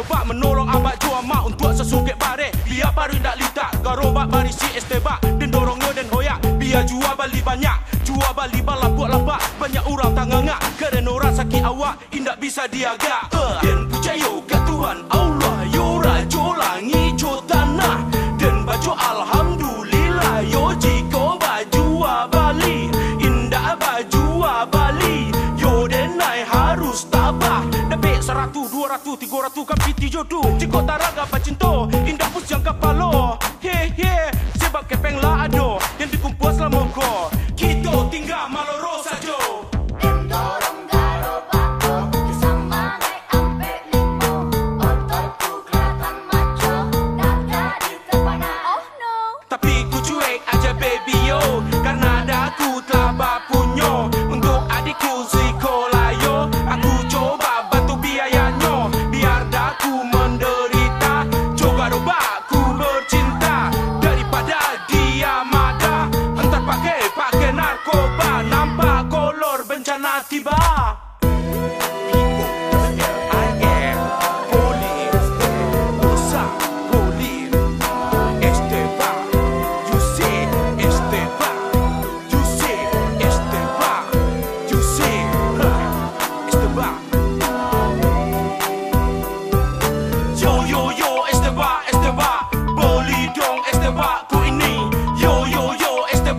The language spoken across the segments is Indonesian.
berobat menolong abad jua mak untuk sesuket bare biar baru ndak litak Garobak bari si estebak. Den dorong den hoyak biar jua bali banyak. Jua bali bala buat lapak banyak orang tangangak kerana orang sakit awak indak bisa diagak. Uh. den pujayo ke tuhan allah yo rajo langi jo tanah. Den baju alhamdulillah yo jiko baju bali indak baju bali yo den harus tabah. Dapik seratus, dua ratus, tiga ratus Kan piti jodoh. Jika tak raga bacinto Indah pus yang kapalo He he Sebab kepeng lah ado Yang dikumpul selama ko Kita tinggal maloro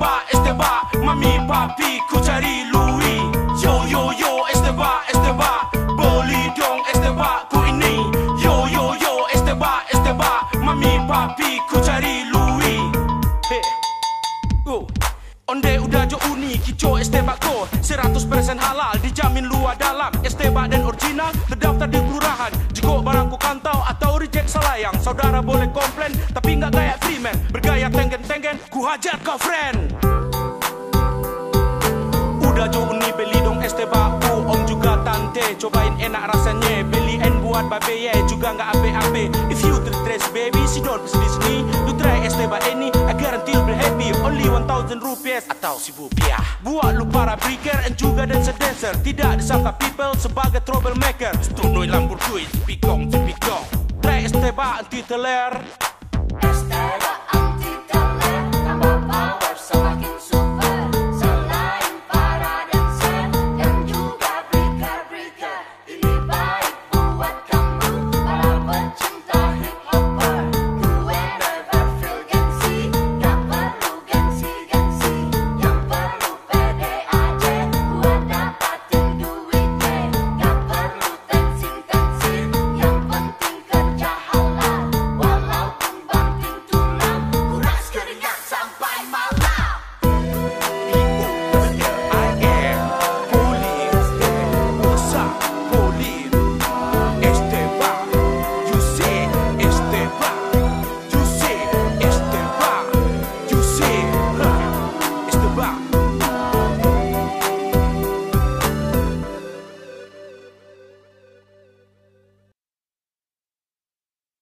yo, Esteban, Esteban, mami papi ku cari Louis. Yo yo yo, Esteban, Esteban, boleh dong Esteban ku. Yo yo yo, Esteban, Esteban, mami papi ku cari Louis. Hey. Oh. Onde udah jo uni kico estebak ko 100% halal dijamin luar dalam estebak dan original terdaftar di kelurahan jika barangku kantau atau reject salayang saudara boleh komplain tenggen-tenggen ku hajar kau friend. Udah jo uni beli dong estebak ku om juga tante cobain enak rasanya. Beli en buat babe ye juga nggak ape-ape. If you tertres baby si don't di sini lu try estebak ini I guarantee you'll be happy. Only 1000 rupiah atau 1000 rupiah buat lu para breaker and juga dancer-dancer tidak disangka people sebagai troublemaker. Stunoi lambur duit tipikong tipikong try estebak anti teler